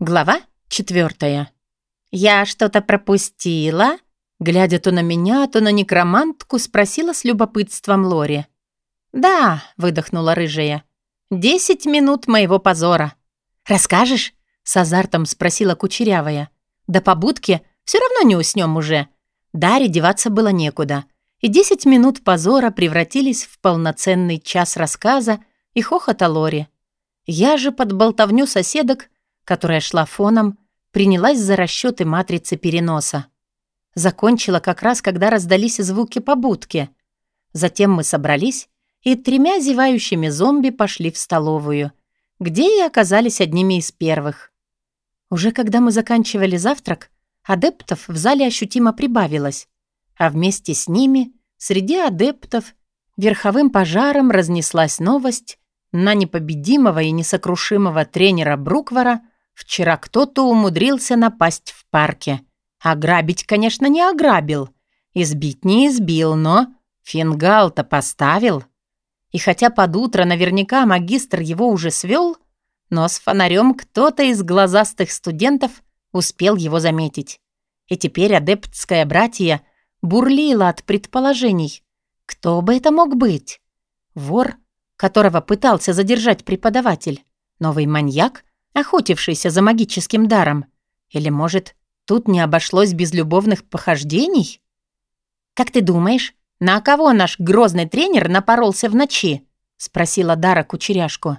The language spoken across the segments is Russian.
Глава четвертая. «Я что-то пропустила?» Глядя то на меня, то на некромантку, спросила с любопытством Лори. «Да», — выдохнула рыжая. «Десять минут моего позора». «Расскажешь?» — с азартом спросила кучерявая. «Да по будке все равно не уснем уже». Даре деваться было некуда. И десять минут позора превратились в полноценный час рассказа и хохота Лори. Я же под болтовню соседок которая шла фоном, принялась за расчеты матрицы переноса. Закончила как раз, когда раздались звуки побудки. Затем мы собрались и тремя зевающими зомби пошли в столовую, где и оказались одними из первых. Уже когда мы заканчивали завтрак, адептов в зале ощутимо прибавилось, а вместе с ними, среди адептов, верховым пожаром разнеслась новость на непобедимого и несокрушимого тренера Бруквара Вчера кто-то умудрился напасть в парке. Ограбить, конечно, не ограбил. Избить не избил, но фингал-то поставил. И хотя под утро наверняка магистр его уже свел, но с фонарем кто-то из глазастых студентов успел его заметить. И теперь адептское братье бурлило от предположений. Кто бы это мог быть? Вор, которого пытался задержать преподаватель? Новый маньяк, охотившийся за магическим даром? Или, может, тут не обошлось без любовных похождений? «Как ты думаешь, на кого наш грозный тренер напоролся в ночи?» — спросила Дара кучеряшку.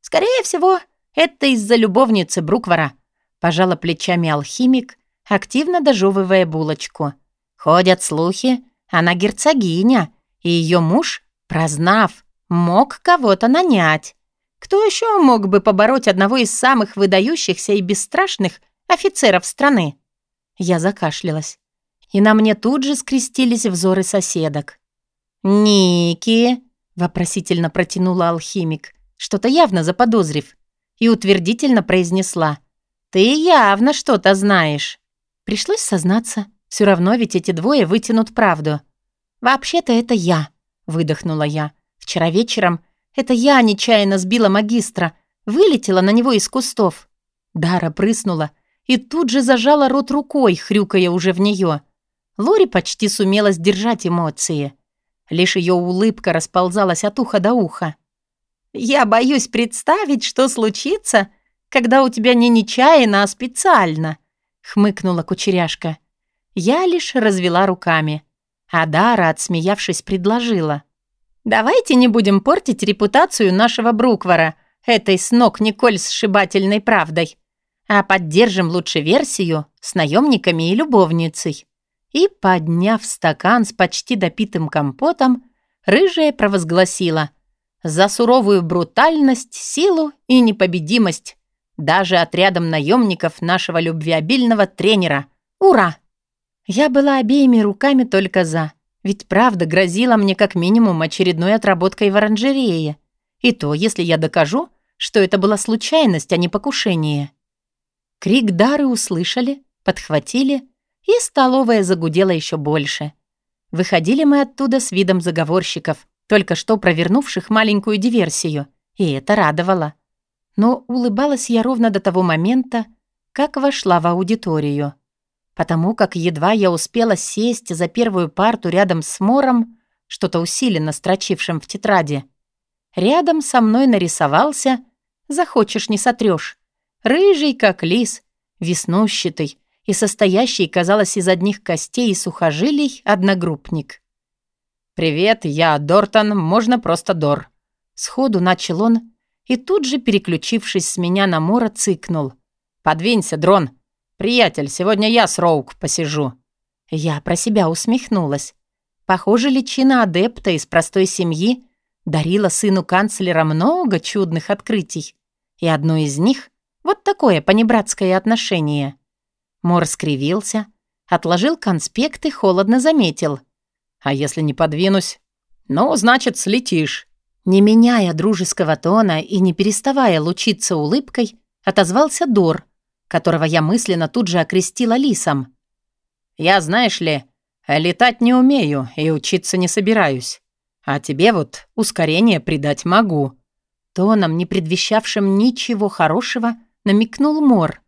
«Скорее всего, это из-за любовницы Бруквара», — пожала плечами алхимик, активно дожевывая булочку. «Ходят слухи, она герцогиня, и ее муж, прознав, мог кого-то нанять. Кто еще мог бы побороть одного из самых выдающихся и бесстрашных офицеров страны? Я закашлялась. И на мне тут же скрестились взоры соседок. «Ники!» — вопросительно протянула алхимик, что-то явно заподозрив, и утвердительно произнесла. «Ты явно что-то знаешь». Пришлось сознаться. Все равно ведь эти двое вытянут правду. «Вообще-то это я», — выдохнула я. «Вчера вечером это я нечаянно сбила магистра, вылетела на него из кустов. Дара прыснула и тут же зажала рот рукой, хрюкая уже в нее. Лори почти сумела сдержать эмоции. Лишь ее улыбка расползалась от уха до уха. «Я боюсь представить, что случится, когда у тебя не нечаянно, а специально», — хмыкнула кучеряшка. Я лишь развела руками. А Дара, отсмеявшись, предложила. Давайте не будем портить репутацию нашего Бруквара этой с ног Николь сшибательной правдой, а поддержим лучше версию с наемниками и любовницей». И, подняв стакан с почти допитым компотом, рыжая провозгласила «За суровую брутальность, силу и непобедимость, даже отрядом наемников нашего любвеобильного тренера. Ура!» Я была обеими руками только «за». Ведь правда грозила мне как минимум очередной отработкой в оранжерее. И то, если я докажу, что это была случайность, а не покушение. Крик Дары услышали, подхватили, и столовая загудела еще больше. Выходили мы оттуда с видом заговорщиков, только что провернувших маленькую диверсию, и это радовало. Но улыбалась я ровно до того момента, как вошла в аудиторию потому как едва я успела сесть за первую парту рядом с Мором, что-то усиленно строчившим в тетради, рядом со мной нарисовался, захочешь не сотрёшь, рыжий как лис, веснущатый и состоящий, казалось, из одних костей и сухожилий одногруппник. «Привет, я Дортон, можно просто Дор». Сходу начал он и тут же, переключившись с меня на Мора, цыкнул. «Подвинься, дрон, «Приятель, сегодня я с Роук посижу». Я про себя усмехнулась. Похоже, личина адепта из простой семьи дарила сыну канцлера много чудных открытий. И одно из них — вот такое понебратское отношение. Мор скривился, отложил конспект и холодно заметил. «А если не подвинусь? Ну, значит, слетишь». Не меняя дружеского тона и не переставая лучиться улыбкой, отозвался Дор — которого я мысленно тут же окрестила лисом. «Я, знаешь ли, летать не умею и учиться не собираюсь. А тебе вот ускорение придать могу». Тоном, не предвещавшим ничего хорошего, намекнул Мор,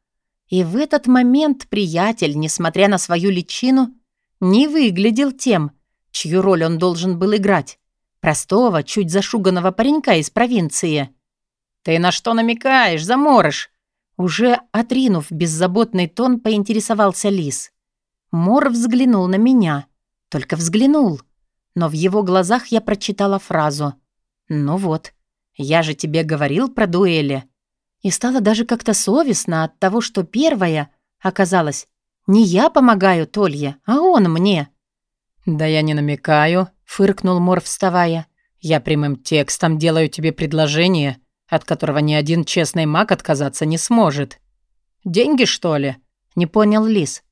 И в этот момент приятель, несмотря на свою личину, не выглядел тем, чью роль он должен был играть. Простого, чуть зашуганного паренька из провинции. «Ты на что намекаешь, заморыш?» Уже отринув беззаботный тон, поинтересовался лис. Мор взглянул на меня. Только взглянул. Но в его глазах я прочитала фразу. «Ну вот, я же тебе говорил про дуэли». И стало даже как-то совестно от того, что первая оказалась не я помогаю Толье, а он мне. «Да я не намекаю», — фыркнул Мор, вставая. «Я прямым текстом делаю тебе предложение, от которого ни один честный маг отказаться не сможет. Деньги, что ли?» — не понял Лис.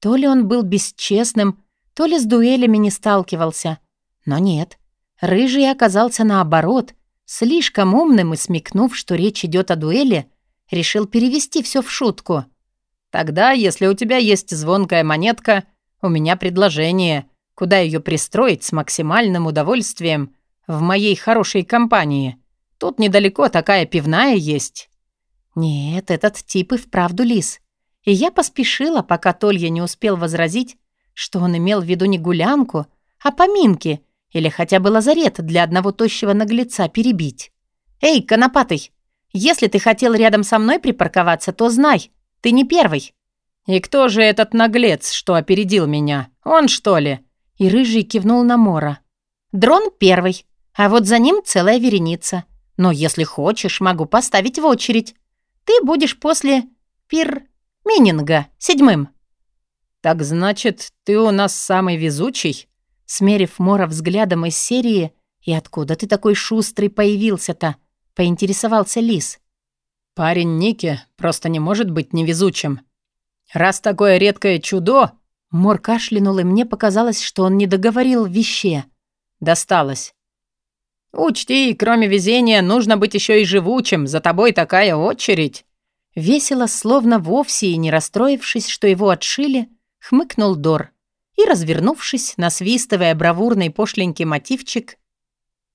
То ли он был бесчестным, то ли с дуэлями не сталкивался. Но нет, Рыжий оказался наоборот, слишком умным и смекнув, что речь идет о дуэли, решил перевести все в шутку. «Тогда, если у тебя есть звонкая монетка, у меня предложение, куда ее пристроить с максимальным удовольствием в моей хорошей компании. Тут недалеко такая пивная есть». «Нет, этот тип и вправду лис». И я поспешила, пока Толья не успел возразить, что он имел в виду не гулянку, а поминки или хотя бы лазарет для одного тощего наглеца перебить. «Эй, конопатый, если ты хотел рядом со мной припарковаться, то знай, ты не первый». «И кто же этот наглец, что опередил меня? Он, что ли?» И Рыжий кивнул на Мора. «Дрон первый, а вот за ним целая вереница. Но если хочешь, могу поставить в очередь. Ты будешь после пир... Мининга, седьмым». «Так значит, ты у нас самый везучий?» Смерив Мора взглядом из серии «И откуда ты такой шустрый появился-то?» — поинтересовался Лис. «Парень Ники просто не может быть невезучим. Раз такое редкое чудо...» Мор кашлянул, и мне показалось, что он не договорил веще. Досталось. «Учти, кроме везения, нужно быть еще и живучим. За тобой такая очередь». Весело, словно вовсе и не расстроившись, что его отшили, хмыкнул Дор и, развернувшись, насвистывая бравурный пошленький мотивчик,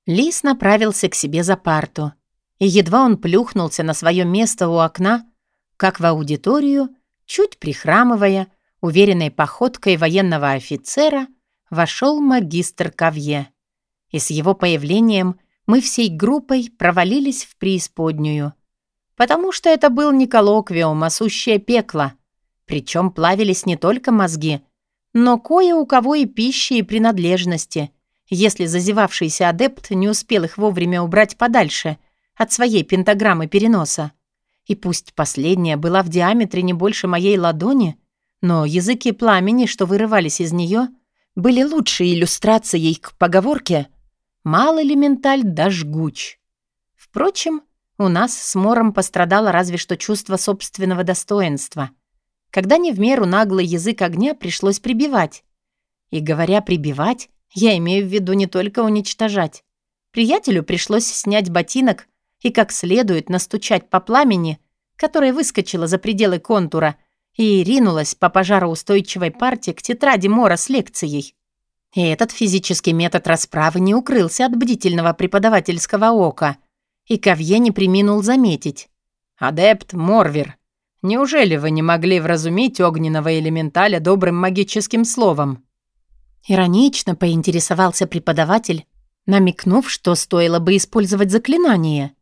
Лис направился к себе за парту. И едва он плюхнулся на свое место у окна, как в аудиторию, чуть прихрамывая, уверенной походкой военного офицера, вошел магистр Кавье. И с его появлением мы всей группой провалились в преисподнюю. Потому что это был не коллоквиум, а сущее пекло. Причем плавились не только мозги — но кое у кого и пищи, и принадлежности, если зазевавшийся адепт не успел их вовремя убрать подальше от своей пентаграммы переноса. И пусть последняя была в диаметре не больше моей ладони, но языки пламени, что вырывались из нее, были лучшей иллюстрацией к поговорке «мал элементаль да жгуч». Впрочем, у нас с Мором пострадало разве что чувство собственного достоинства — когда не в меру наглый язык огня пришлось прибивать. И говоря «прибивать», я имею в виду не только уничтожать. Приятелю пришлось снять ботинок и как следует настучать по пламени, которое выскочило за пределы контура и ринулось по пожароустойчивой парте к тетради Мора с лекцией. И этот физический метод расправы не укрылся от бдительного преподавательского ока, и Ковье не приминул заметить. «Адепт Морвер, Неужели вы не могли вразумить огненного элементаля добрым магическим словом?» Иронично поинтересовался преподаватель, намекнув, что стоило бы использовать заклинание.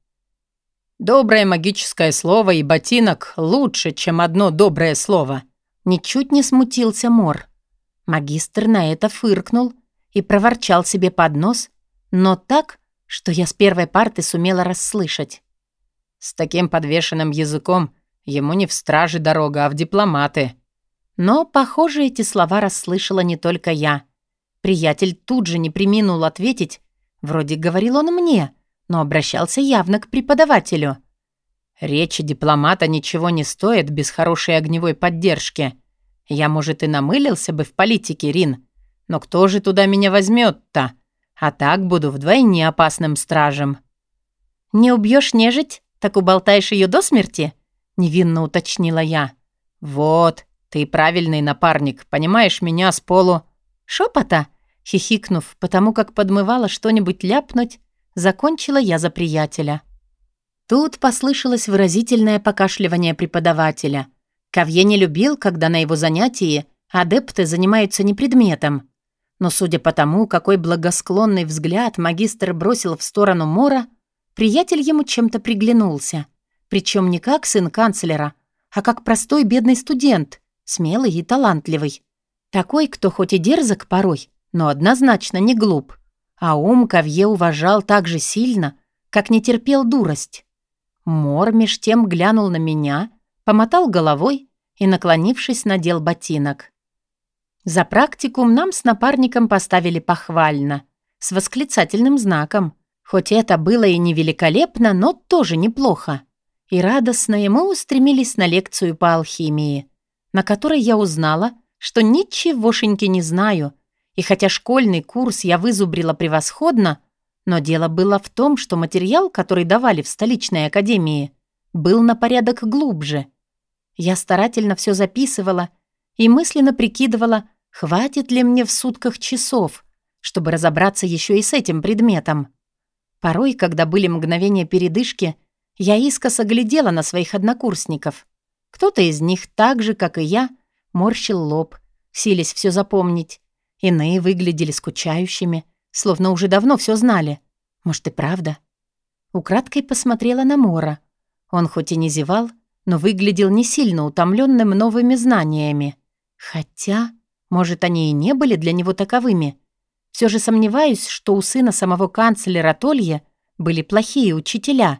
«Доброе магическое слово и ботинок лучше, чем одно доброе слово», ничуть не смутился Мор. Магистр на это фыркнул и проворчал себе под нос, но так, что я с первой парты сумела расслышать. «С таким подвешенным языком Ему не в страже дорога, а в дипломаты. Но, похоже, эти слова расслышала не только я. Приятель тут же не приминул ответить. Вроде говорил он мне, но обращался явно к преподавателю. Речи дипломата ничего не стоит без хорошей огневой поддержки. Я, может, и намылился бы в политике, Рин, но кто же туда меня возьмет-то? А так буду вдвойне опасным стражем. «Не убьешь нежить, так уболтаешь ее до смерти?» — невинно уточнила я. «Вот, ты правильный напарник, понимаешь меня с полу...» «Шепота?» — хихикнув, потому как подмывала что-нибудь ляпнуть, закончила я за приятеля. Тут послышалось выразительное покашливание преподавателя. Кавье не любил, когда на его занятии адепты занимаются не предметом. Но судя по тому, какой благосклонный взгляд магистр бросил в сторону Мора, приятель ему чем-то приглянулся. Причем не как сын канцлера, а как простой бедный студент, смелый и талантливый. Такой, кто хоть и дерзок порой, но однозначно не глуп. А ум Кавье уважал так же сильно, как не терпел дурость. Мор меж тем глянул на меня, помотал головой и, наклонившись, надел ботинок. За практикум нам с напарником поставили похвально, с восклицательным знаком. Хоть это было и не великолепно, но тоже неплохо. И радостно мы устремились на лекцию по алхимии, на которой я узнала, что ничегошеньки не знаю, и хотя школьный курс я вызубрила превосходно, но дело было в том, что материал, который давали в столичной академии, был на порядок глубже. Я старательно все записывала и мысленно прикидывала, хватит ли мне в сутках часов, чтобы разобраться еще и с этим предметом. Порой, когда были мгновения передышки, я искоса глядела на своих однокурсников. Кто-то из них, так же, как и я, морщил лоб, сились все запомнить. Иные выглядели скучающими, словно уже давно все знали. Может, и правда? Украдкой посмотрела на Мора. Он хоть и не зевал, но выглядел не сильно утомленным новыми знаниями. Хотя, может, они и не были для него таковыми. Все же сомневаюсь, что у сына самого канцлера Толья были плохие учителя.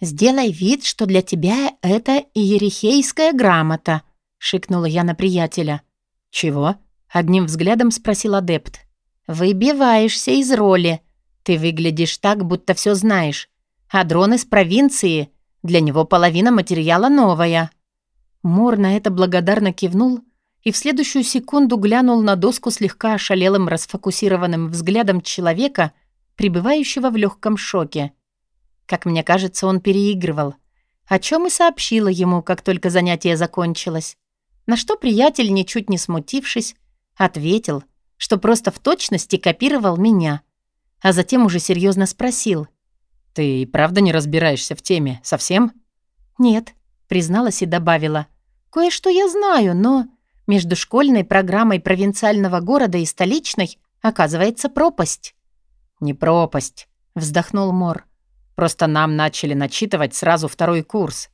«Сделай вид, что для тебя это иерихейская грамота», — шикнула я на приятеля. «Чего?» — одним взглядом спросил адепт. «Выбиваешься из роли. Ты выглядишь так, будто все знаешь. А дрон из провинции. Для него половина материала новая». Мор на это благодарно кивнул и в следующую секунду глянул на доску слегка ошалелым расфокусированным взглядом человека, пребывающего в легком шоке. Как мне кажется, он переигрывал. О чем и сообщила ему, как только занятие закончилось. На что приятель, ничуть не смутившись, ответил, что просто в точности копировал меня. А затем уже серьезно спросил. «Ты и правда не разбираешься в теме? Совсем?» «Нет», — призналась и добавила. «Кое-что я знаю, но между школьной программой провинциального города и столичной оказывается пропасть». «Не пропасть», — вздохнул Мор. «Просто нам начали начитывать сразу второй курс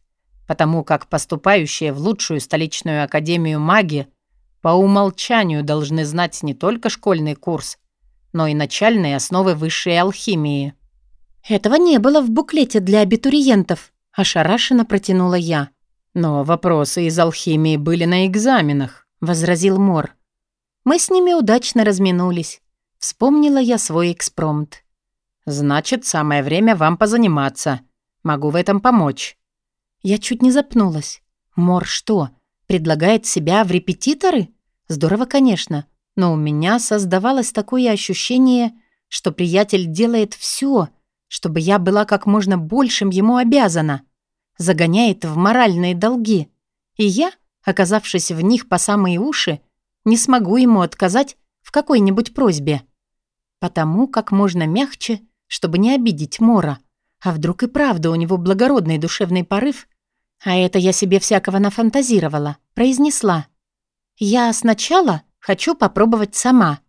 потому как поступающие в лучшую столичную академию маги по умолчанию должны знать не только школьный курс, но и начальные основы высшей алхимии. «Этого не было в буклете для абитуриентов», – ошарашенно протянула я. «Но вопросы из алхимии были на экзаменах», – возразил Мор. Мы с ними удачно разминулись. Вспомнила я свой экспромт. «Значит, самое время вам позаниматься. Могу в этом помочь». Я чуть не запнулась. Мор что, предлагает себя в репетиторы? Здорово, конечно, но у меня создавалось такое ощущение, что приятель делает все, чтобы я была как можно большим ему обязана. Загоняет в моральные долги. И я, оказавшись в них по самые уши, не смогу ему отказать в какой-нибудь просьбе. Потому как можно мягче, чтобы не обидеть Мора. А вдруг и правда у него благородный душевный порыв, а это я себе всякого нафантазировала, произнесла. «Я сначала хочу попробовать сама».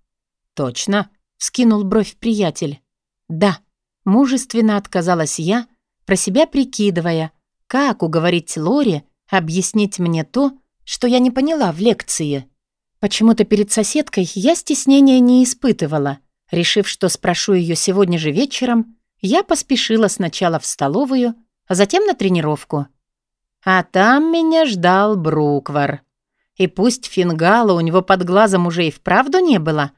«Точно?» — вскинул бровь приятель. «Да», — мужественно отказалась я, про себя прикидывая, как уговорить Лори объяснить мне то, что я не поняла в лекции. Почему-то перед соседкой я стеснения не испытывала. Решив, что спрошу ее сегодня же вечером, я поспешила сначала в столовую, а затем на тренировку. А там меня ждал Бруквар. И пусть фингала у него под глазом уже и вправду не было,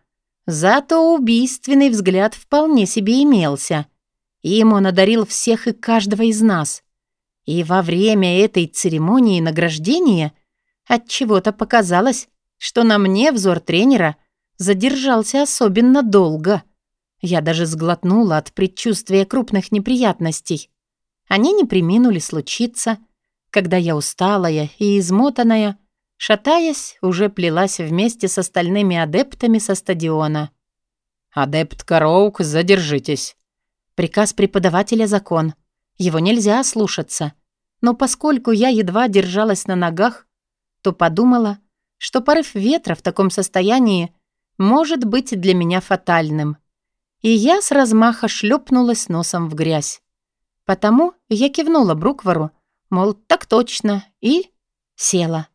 зато убийственный взгляд вполне себе имелся. Им он одарил всех и каждого из нас. И во время этой церемонии награждения от чего то показалось, что на мне взор тренера задержался особенно долго. Я даже сглотнула от предчувствия крупных неприятностей. Они не приминули случиться — когда я усталая и измотанная, шатаясь, уже плелась вместе с остальными адептами со стадиона. «Адепт Кароук, задержитесь!» Приказ преподавателя закон. Его нельзя слушаться. Но поскольку я едва держалась на ногах, то подумала, что порыв ветра в таком состоянии может быть для меня фатальным. И я с размаха шлепнулась носом в грязь. Потому я кивнула Бруквару, мол, так точно, и села.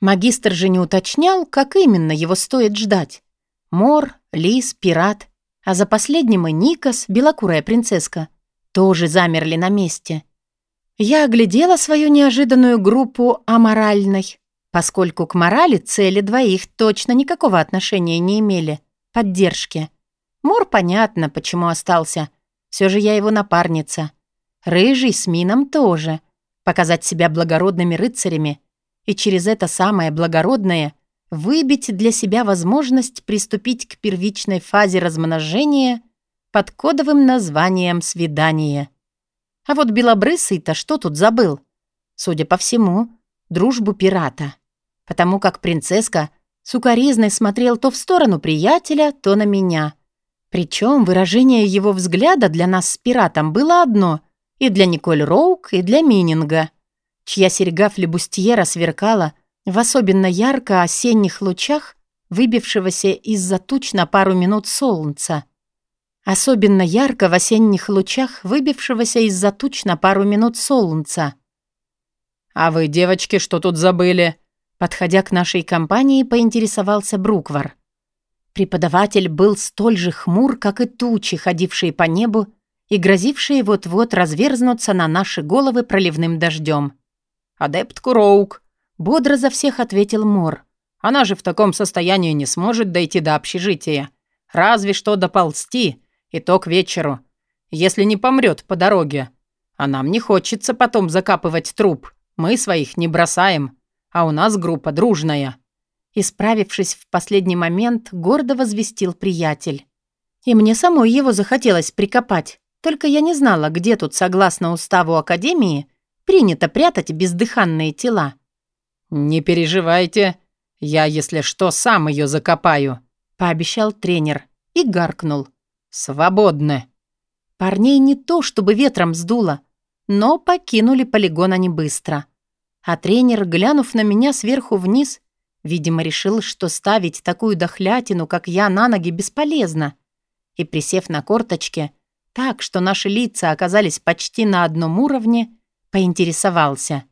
Магистр же не уточнял, как именно его стоит ждать. Мор, Лис, Пират, а за последним и Никас, белокурая принцесска, тоже замерли на месте. Я оглядела свою неожиданную группу аморальной, поскольку к морали цели двоих точно никакого отношения не имели, поддержки. Мор понятно, почему остался. Все же я его напарница. Рыжий с Мином тоже. Показать себя благородными рыцарями — и через это самое благородное выбить для себя возможность приступить к первичной фазе размножения под кодовым названием «свидание». А вот Белобрысый-то что тут забыл? Судя по всему, дружбу пирата. Потому как принцесска сукоризной смотрел то в сторону приятеля, то на меня. Причем выражение его взгляда для нас с пиратом было одно — и для Николь Роук, и для Мининга — чья серьга флебустьера сверкала в особенно ярко осенних лучах, выбившегося из-за туч на пару минут солнца. Особенно ярко в осенних лучах, выбившегося из-за туч на пару минут солнца. «А вы, девочки, что тут забыли?» Подходя к нашей компании, поинтересовался Бруквар. Преподаватель был столь же хмур, как и тучи, ходившие по небу и грозившие вот-вот разверзнуться на наши головы проливным дождем. «Адепт Куроук», — бодро за всех ответил Мор. «Она же в таком состоянии не сможет дойти до общежития. Разве что доползти, и то к вечеру. Если не помрет по дороге. А нам не хочется потом закапывать труп. Мы своих не бросаем, а у нас группа дружная». Исправившись в последний момент, гордо возвестил приятель. И мне самой его захотелось прикопать. Только я не знала, где тут, согласно уставу Академии, принято прятать бездыханные тела. «Не переживайте, я, если что, сам ее закопаю», — пообещал тренер и гаркнул. «Свободны». Парней не то чтобы ветром сдуло, но покинули полигон они быстро. А тренер, глянув на меня сверху вниз, видимо, решил, что ставить такую дохлятину, как я, на ноги бесполезно. И, присев на корточки, так, что наши лица оказались почти на одном уровне, поинтересовался.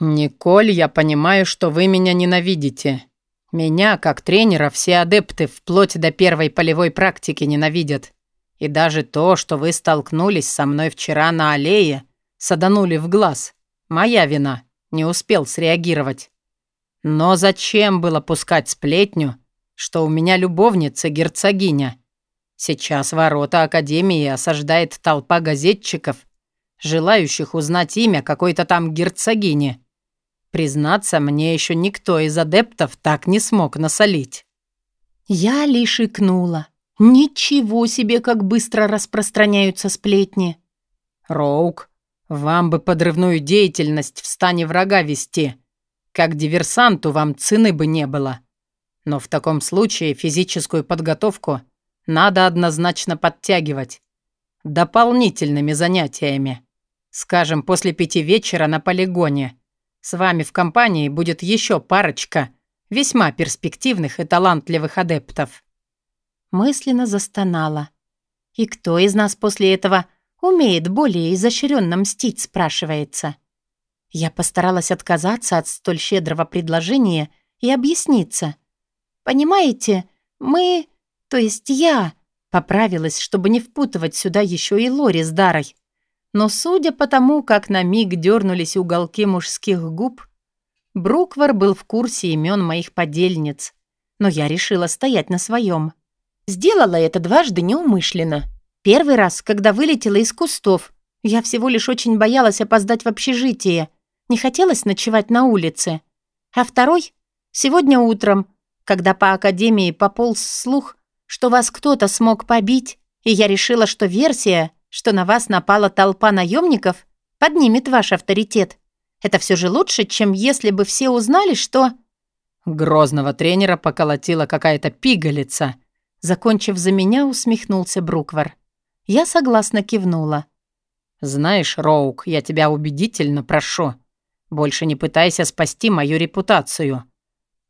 «Николь, я понимаю, что вы меня ненавидите. Меня, как тренера, все адепты вплоть до первой полевой практики ненавидят. И даже то, что вы столкнулись со мной вчера на аллее, саданули в глаз. Моя вина. Не успел среагировать. Но зачем было пускать сплетню, что у меня любовница герцогиня? Сейчас ворота Академии осаждает толпа газетчиков желающих узнать имя какой-то там герцогини. Признаться, мне еще никто из адептов так не смог насолить. Я лишь икнула. Ничего себе, как быстро распространяются сплетни. Роук, вам бы подрывную деятельность в стане врага вести. Как диверсанту вам цены бы не было. Но в таком случае физическую подготовку надо однозначно подтягивать. Дополнительными занятиями. Скажем, после пяти вечера на полигоне. С вами в компании будет еще парочка весьма перспективных и талантливых адептов». Мысленно застонала. «И кто из нас после этого умеет более изощренно мстить?» спрашивается. Я постаралась отказаться от столь щедрого предложения и объясниться. «Понимаете, мы, то есть я...» Поправилась, чтобы не впутывать сюда еще и Лори с Дарой. Но судя по тому, как на миг дернулись уголки мужских губ, Бруквар был в курсе имен моих подельниц. Но я решила стоять на своем. Сделала это дважды неумышленно. Первый раз, когда вылетела из кустов. Я всего лишь очень боялась опоздать в общежитие. Не хотелось ночевать на улице. А второй — сегодня утром, когда по академии пополз слух, что вас кто-то смог побить, и я решила, что версия — что на вас напала толпа наемников, поднимет ваш авторитет. Это все же лучше, чем если бы все узнали, что...» Грозного тренера поколотила какая-то пигалица. Закончив за меня, усмехнулся Бруквар. Я согласно кивнула. «Знаешь, Роук, я тебя убедительно прошу. Больше не пытайся спасти мою репутацию.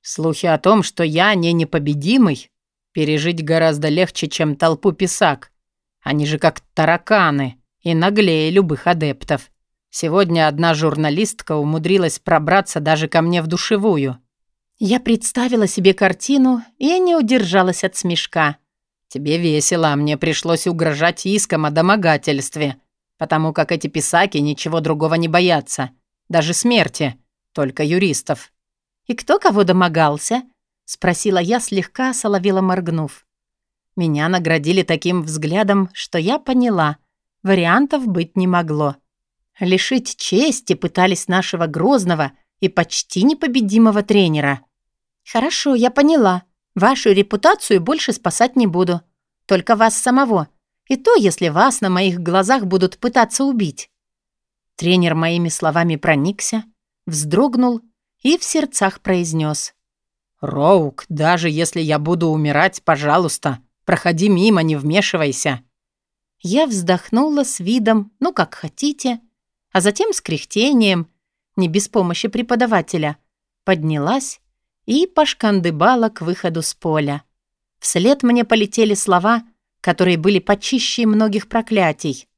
Слухи о том, что я не непобедимый, пережить гораздо легче, чем толпу писак. Они же как тараканы и наглее любых адептов. Сегодня одна журналистка умудрилась пробраться даже ко мне в душевую. Я представила себе картину и не удержалась от смешка. Тебе весело, а мне пришлось угрожать иском о домогательстве, потому как эти писаки ничего другого не боятся, даже смерти, только юристов. «И кто кого домогался?» — спросила я, слегка соловела моргнув. Меня наградили таким взглядом, что я поняла, вариантов быть не могло. Лишить чести пытались нашего грозного и почти непобедимого тренера. «Хорошо, я поняла. Вашу репутацию больше спасать не буду. Только вас самого. И то, если вас на моих глазах будут пытаться убить». Тренер моими словами проникся, вздрогнул и в сердцах произнес. «Роук, даже если я буду умирать, пожалуйста, проходи мимо, не вмешивайся». Я вздохнула с видом, ну, как хотите, а затем с кряхтением, не без помощи преподавателя, поднялась и пошкандыбала к выходу с поля. Вслед мне полетели слова, которые были почище многих проклятий.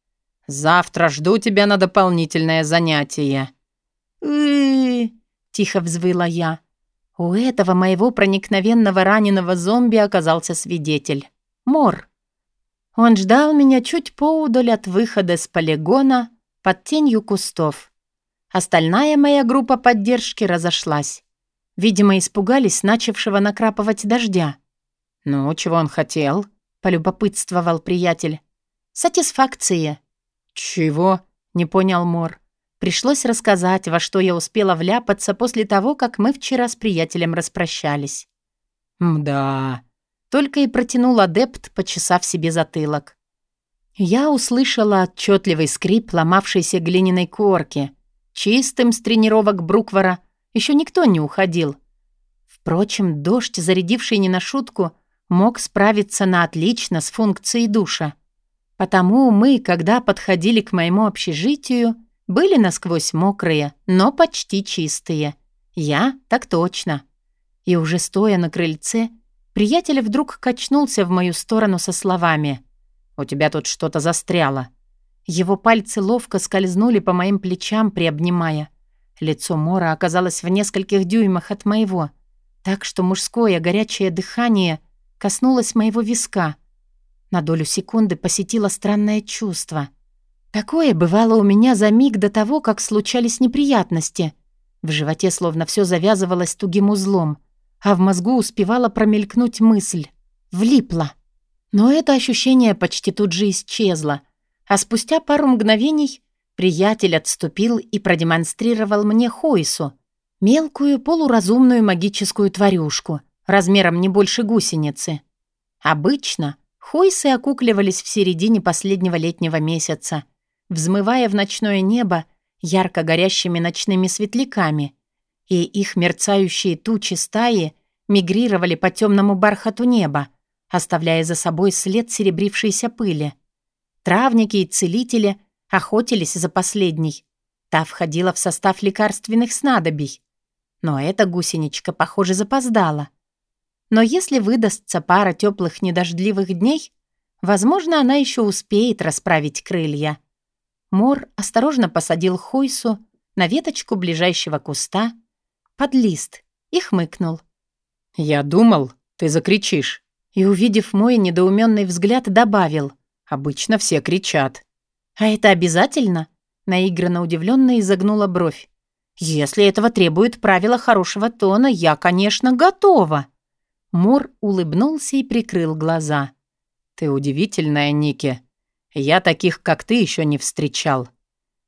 «Завтра жду тебя на дополнительное занятие». Тихо взвыла я. У этого моего проникновенного раненого зомби оказался свидетель. Мор. Он ждал меня чуть поудаль от выхода с полигона под тенью кустов. Остальная моя группа поддержки разошлась. Видимо, испугались начавшего накрапывать дождя. «Ну, чего он хотел?» — полюбопытствовал приятель. «Сатисфакция». «Чего?» — не понял Мор. Пришлось рассказать, во что я успела вляпаться после того, как мы вчера с приятелем распрощались. «Мда», — только и протянул адепт, почесав себе затылок. Я услышала отчетливый скрип ломавшейся глиняной корки. Чистым с тренировок Бруквара еще никто не уходил. Впрочем, дождь, зарядивший не на шутку, мог справиться на отлично с функцией душа. Потому мы, когда подходили к моему общежитию, были насквозь мокрые, но почти чистые. Я так точно. И уже стоя на крыльце, приятель вдруг качнулся в мою сторону со словами «У тебя тут что-то застряло». Его пальцы ловко скользнули по моим плечам, приобнимая. Лицо Мора оказалось в нескольких дюймах от моего, так что мужское горячее дыхание коснулось моего виска. На долю секунды посетило странное чувство — Такое бывало у меня за миг до того, как случались неприятности. В животе словно все завязывалось тугим узлом, а в мозгу успевала промелькнуть мысль. Влипла. Но это ощущение почти тут же исчезло, а спустя пару мгновений приятель отступил и продемонстрировал мне Хойсу, мелкую полуразумную магическую тварюшку, размером не больше гусеницы. Обычно Хойсы окукливались в середине последнего летнего месяца — взмывая в ночное небо ярко горящими ночными светляками, и их мерцающие тучи стаи мигрировали по темному бархату неба, оставляя за собой след серебрившейся пыли. Травники и целители охотились за последней. Та входила в состав лекарственных снадобий. Но эта гусеничка, похоже, запоздала. Но если выдастся пара теплых недождливых дней, возможно, она еще успеет расправить крылья. Мор осторожно посадил Хойсу на веточку ближайшего куста под лист и хмыкнул. «Я думал, ты закричишь». И, увидев мой недоуменный взгляд, добавил. «Обычно все кричат». «А это обязательно?» Наигранно удивленно изогнула бровь. «Если этого требует правила хорошего тона, я, конечно, готова». Мор улыбнулся и прикрыл глаза. «Ты удивительная, Ники. Я таких, как ты, еще не встречал».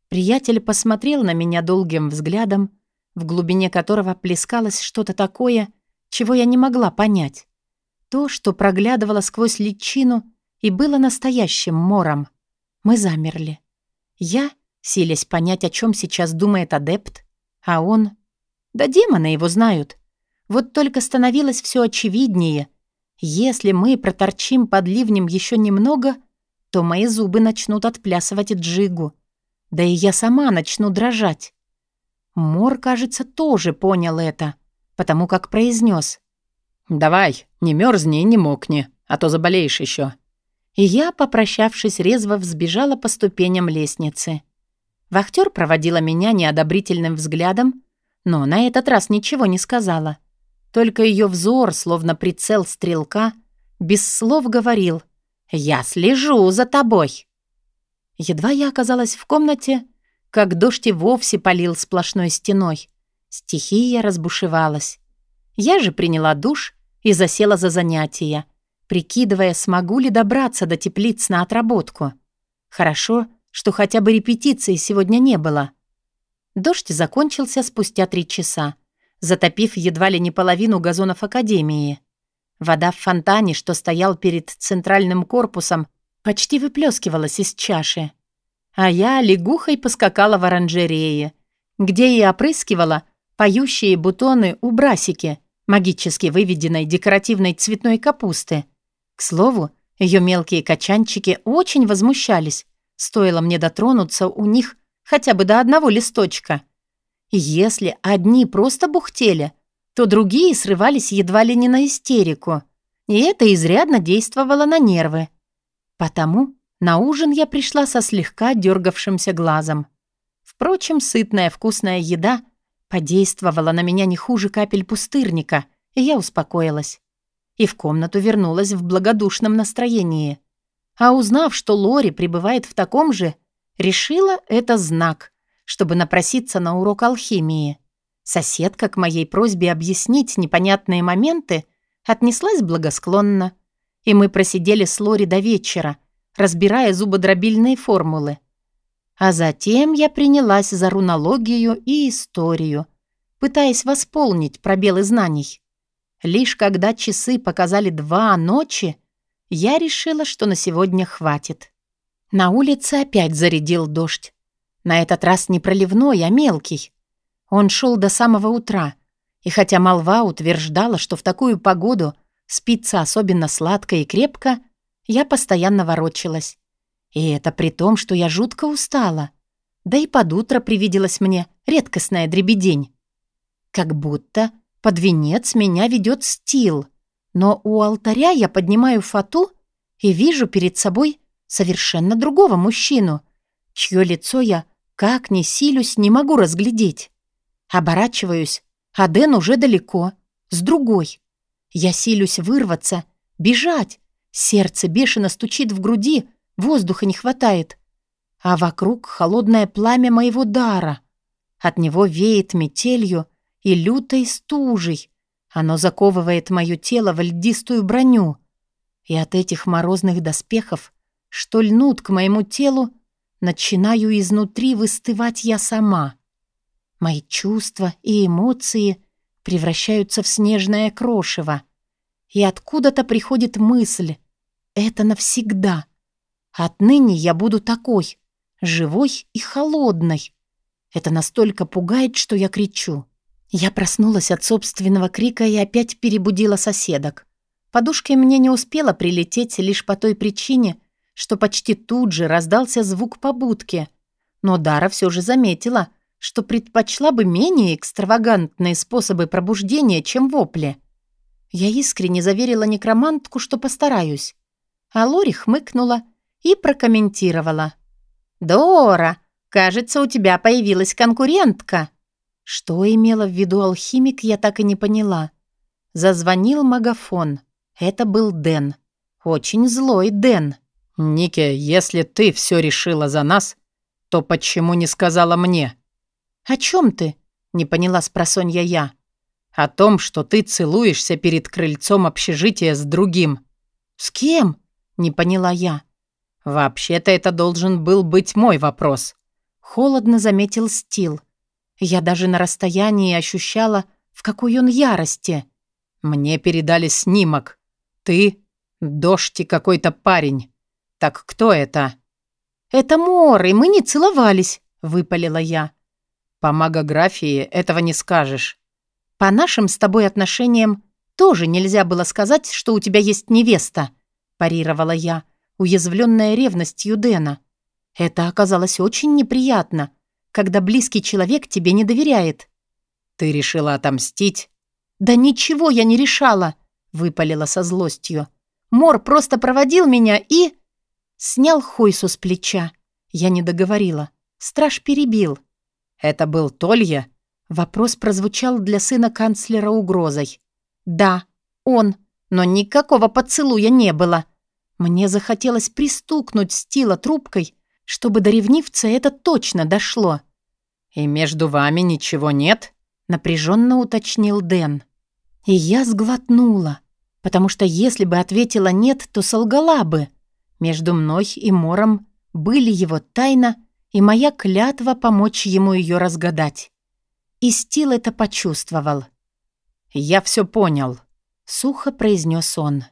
Приятель посмотрел на меня долгим взглядом, в глубине которого плескалось что-то такое, чего я не могла понять. То, что проглядывало сквозь личину и было настоящим мором. Мы замерли. Я, силясь понять, о чем сейчас думает адепт, а он... Да демоны его знают. Вот только становилось все очевиднее. Если мы проторчим под ливнем еще немного, то мои зубы начнут отплясывать джигу. Да и я сама начну дрожать. Мор, кажется, тоже понял это, потому как произнес. «Давай, не мерзни и не мокни, а то заболеешь еще. И я, попрощавшись, резво взбежала по ступеням лестницы. Вахтер проводила меня неодобрительным взглядом, но на этот раз ничего не сказала. Только ее взор, словно прицел стрелка, без слов говорил «Я слежу за тобой». Едва я оказалась в комнате, как дождь и вовсе полил сплошной стеной. Стихия разбушевалась. Я же приняла душ и засела за занятия, прикидывая, смогу ли добраться до теплиц на отработку. Хорошо, что хотя бы репетиции сегодня не было. Дождь закончился спустя три часа, затопив едва ли не половину газонов Академии. Вода в фонтане, что стоял перед центральным корпусом, почти выплескивалась из чаши. А я лягухой поскакала в оранжерее, где и опрыскивала поющие бутоны у брасики, магически выведенной декоративной цветной капусты. К слову, ее мелкие качанчики очень возмущались, стоило мне дотронуться у них хотя бы до одного листочка. Если одни просто бухтели, то другие срывались едва ли не на истерику, и это изрядно действовало на нервы. Потому на ужин я пришла со слегка дергавшимся глазом. Впрочем, сытная вкусная еда подействовала на меня не хуже капель пустырника, и я успокоилась. И в комнату вернулась в благодушном настроении. А узнав, что Лори пребывает в таком же, решила это знак, чтобы напроситься на урок алхимии. Соседка к моей просьбе объяснить непонятные моменты отнеслась благосклонно, и мы просидели с Лори до вечера, разбирая зубодробильные формулы. А затем я принялась за рунологию и историю, пытаясь восполнить пробелы знаний. Лишь когда часы показали два ночи, я решила, что на сегодня хватит. На улице опять зарядил дождь. На этот раз не проливной, а мелкий. Он шел до самого утра, и хотя молва утверждала, что в такую погоду спится особенно сладко и крепко, я постоянно ворочалась. И это при том, что я жутко устала. Да и под утро привиделась мне редкостная дребедень. Как будто под венец меня ведет стил, но у алтаря я поднимаю фату и вижу перед собой совершенно другого мужчину, чье лицо я, как ни силюсь, не могу разглядеть. Оборачиваюсь, а Дэн уже далеко, с другой. Я силюсь вырваться, бежать, Сердце бешено стучит в груди, воздуха не хватает. А вокруг холодное пламя моего дара. От него веет метелью и лютой стужей. Оно заковывает мое тело в льдистую броню. И от этих морозных доспехов, что льнут к моему телу, начинаю изнутри выстывать я сама. Мои чувства и эмоции превращаются в снежное крошево. И откуда-то приходит мысль, это навсегда. Отныне я буду такой, живой и холодной. Это настолько пугает, что я кричу. Я проснулась от собственного крика и опять перебудила соседок. Подушкой мне не успела прилететь лишь по той причине, что почти тут же раздался звук побудки. Но Дара все же заметила, что предпочла бы менее экстравагантные способы пробуждения, чем вопли. Я искренне заверила некромантку, что постараюсь. А Лори хмыкнула и прокомментировала. «Дора, кажется, у тебя появилась конкурентка». Что имела в виду алхимик, я так и не поняла. Зазвонил магафон. Это был Дэн. Очень злой Дэн. «Ники, если ты все решила за нас, то почему не сказала мне?» «О чем ты?» — не поняла спросонья я. «О том, что ты целуешься перед крыльцом общежития с другим». «С кем?» Не поняла я. «Вообще-то это должен был быть мой вопрос», — холодно заметил Стил. Я даже на расстоянии ощущала, в какой он ярости. «Мне передали снимок. Ты — дождь и какой-то парень. Так кто это?» «Это Мор, и мы не целовались», — выпалила я. «По магографии этого не скажешь». «По нашим с тобой отношениям тоже нельзя было сказать, что у тебя есть невеста», — парировала я, уязвленная ревностью Дэна. Это оказалось очень неприятно, когда близкий человек тебе не доверяет. Ты решила отомстить? Да ничего я не решала, выпалила со злостью. Мор просто проводил меня и... Снял Хойсу с плеча. Я не договорила. Страж перебил. «Это был Толья?» Вопрос прозвучал для сына канцлера угрозой. «Да, он, но никакого поцелуя не было. Мне захотелось пристукнуть Стила трубкой, чтобы до ревнивца это точно дошло». «И между вами ничего нет?» — напряженно уточнил Дэн. И я сглотнула, потому что если бы ответила «нет», то солгала бы. Между мной и Мором были его тайна и моя клятва помочь ему ее разгадать. И Стил это почувствовал. «Я все понял», — сухо произнес он.